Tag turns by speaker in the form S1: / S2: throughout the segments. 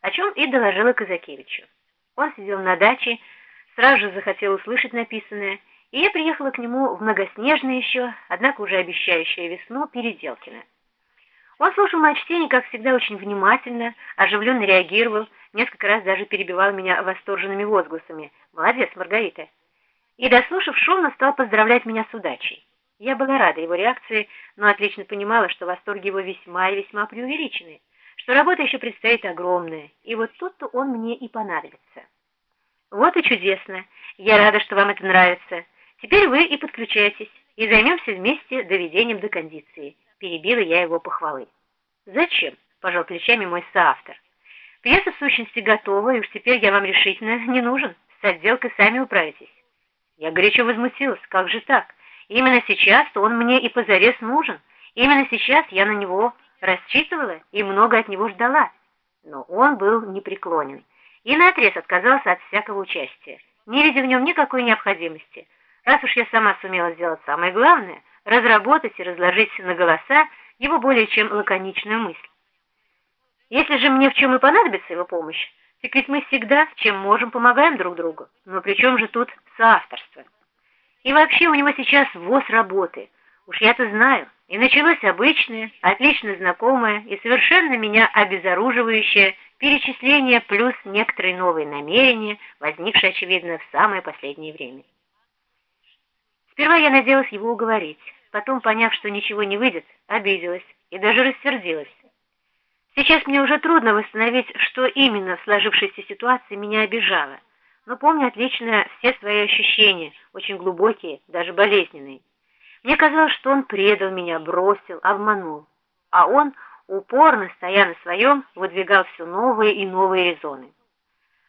S1: о чем и доложила Казакевичу. Он сидел на даче, сразу же захотел услышать написанное, и я приехала к нему в многоснежное еще, однако уже обещающее весну, Переделкино. Он слушал мое чтение, как всегда, очень внимательно, оживленно реагировал, несколько раз даже перебивал меня восторженными возгласами. «Молодец, Маргарита!» И, дослушав, шумно стал поздравлять меня с удачей. Я была рада его реакции, но отлично понимала, что восторги его весьма и весьма преувеличены, что работа еще предстоит огромная, и вот тут-то он мне и понадобится. Вот и чудесно. Я рада, что вам это нравится. Теперь вы и подключайтесь, и займемся вместе доведением до кондиции. Перебила я его похвалы. Зачем? Пожал плечами мой соавтор. Пьеса в сущности готова, и уж теперь я вам решительно не нужен. С отделкой сами управитесь. Я горячо возмутилась. Как же так? Именно сейчас-то он мне и позарез нужен. Именно сейчас я на него рассчитывала и много от него ждала. Но он был непреклонен и наотрез отказался от всякого участия, не видя в нем никакой необходимости. Раз уж я сама сумела сделать самое главное, разработать и разложить на голоса его более чем лаконичную мысль. Если же мне в чем и понадобится его помощь, так ведь мы всегда, чем можем, помогаем друг другу. Но при чем же тут соавторство? И вообще у него сейчас ввоз работы. Уж я-то знаю. И началось обычное, отлично знакомое и совершенно меня обезоруживающее перечисление плюс некоторые новые намерения, возникшие, очевидно, в самое последнее время. Сперва я надеялась его уговорить, потом, поняв, что ничего не выйдет, обиделась и даже рассердилась. Сейчас мне уже трудно восстановить, что именно в сложившейся ситуации меня обижало, но помню отлично все свои ощущения, очень глубокие, даже болезненные. Мне казалось, что он предал меня, бросил, обманул, а он, упорно стоя на своем, выдвигал все новые и новые резоны.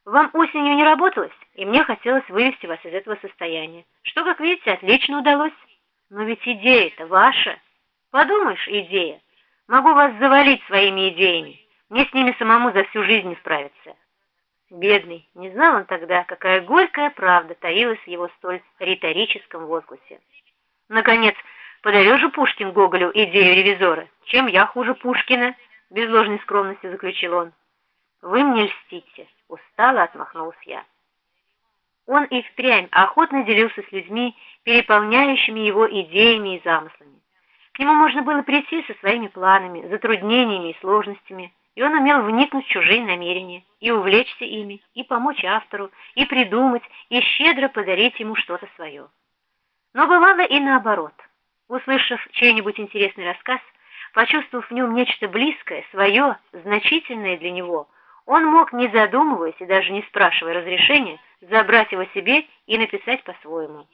S1: Вам осенью не работалось, и мне хотелось вывести вас из этого состояния, что, как видите, отлично удалось. Но ведь идея-то ваша. Подумаешь, идея. Могу вас завалить своими идеями. Мне с ними самому за всю жизнь справиться. Бедный, не знал он тогда, какая горькая правда таилась в его столь риторическом возгласе. Наконец, подарил же Пушкин Гоголю идею ревизора. Чем я хуже Пушкина? Без ложной скромности заключил он. Вы мне льстите, устало отмахнулся я. Он и впрямь охотно делился с людьми, переполняющими его идеями и замыслами. К нему можно было прийти со своими планами, затруднениями и сложностями, и он умел вникнуть в чужие намерения, и увлечься ими, и помочь автору, и придумать, и щедро подарить ему что-то свое. Но бывало и наоборот. Услышав чей-нибудь интересный рассказ, почувствовав в нем нечто близкое, свое, значительное для него, он мог, не задумываясь и даже не спрашивая разрешения, забрать его себе и написать по-своему.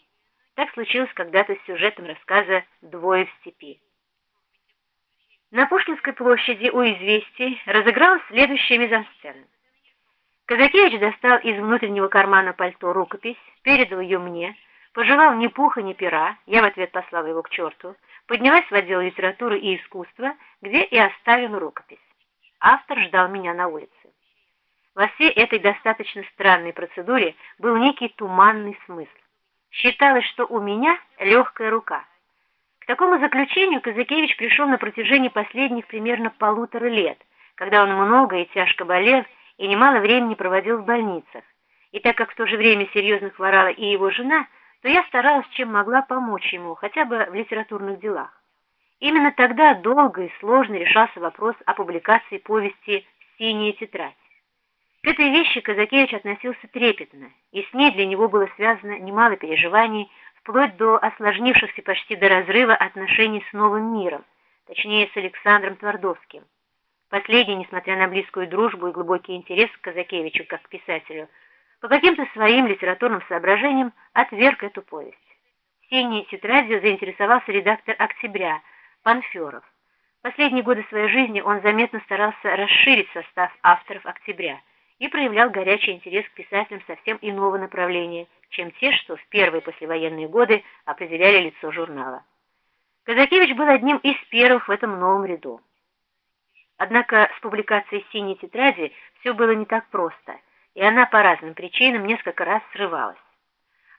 S1: Так случилось когда-то с сюжетом рассказа «Двое в степи». На Пушкинской площади у «Известий» разыгралась следующая мизансцена. Казакевич достал из внутреннего кармана пальто рукопись, передал ее мне, пожелал ни пуха, ни пера, я в ответ послала его к черту, поднялась в отдел литературы и искусства, где и оставила рукопись. Автор ждал меня на улице. Во всей этой достаточно странной процедуре был некий туманный смысл. Считалось, что у меня легкая рука. К такому заключению Казакевич пришел на протяжении последних примерно полутора лет, когда он много и тяжко болел и немало времени проводил в больницах. И так как в то же время серьезно хворала и его жена, то я старалась, чем могла, помочь ему, хотя бы в литературных делах. Именно тогда долго и сложно решался вопрос о публикации повести «Синяя тетрадь». К этой вещи Казакевич относился трепетно, и с ней для него было связано немало переживаний, вплоть до осложнившихся почти до разрыва отношений с новым миром, точнее с Александром Твардовским. Последний, несмотря на близкую дружбу и глубокий интерес к Казакевичу как к писателю, по каким-то своим литературным соображениям отверг эту повесть. Синей тетрадью заинтересовался редактор «Октября» Панферов. Последние годы своей жизни он заметно старался расширить состав авторов «Октября», и проявлял горячий интерес к писателям совсем иного направления, чем те, что в первые послевоенные годы определяли лицо журнала. Казакевич был одним из первых в этом новом ряду. Однако с публикацией «Синей тетради» все было не так просто, и она по разным причинам несколько раз срывалась.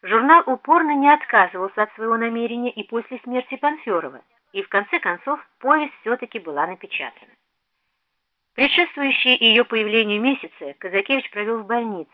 S1: Журнал упорно не отказывался от своего намерения и после смерти Панферова, и в конце концов повесть все-таки была напечатана. Предшествующие ее появлению месяцы Казакевич провел в больнице.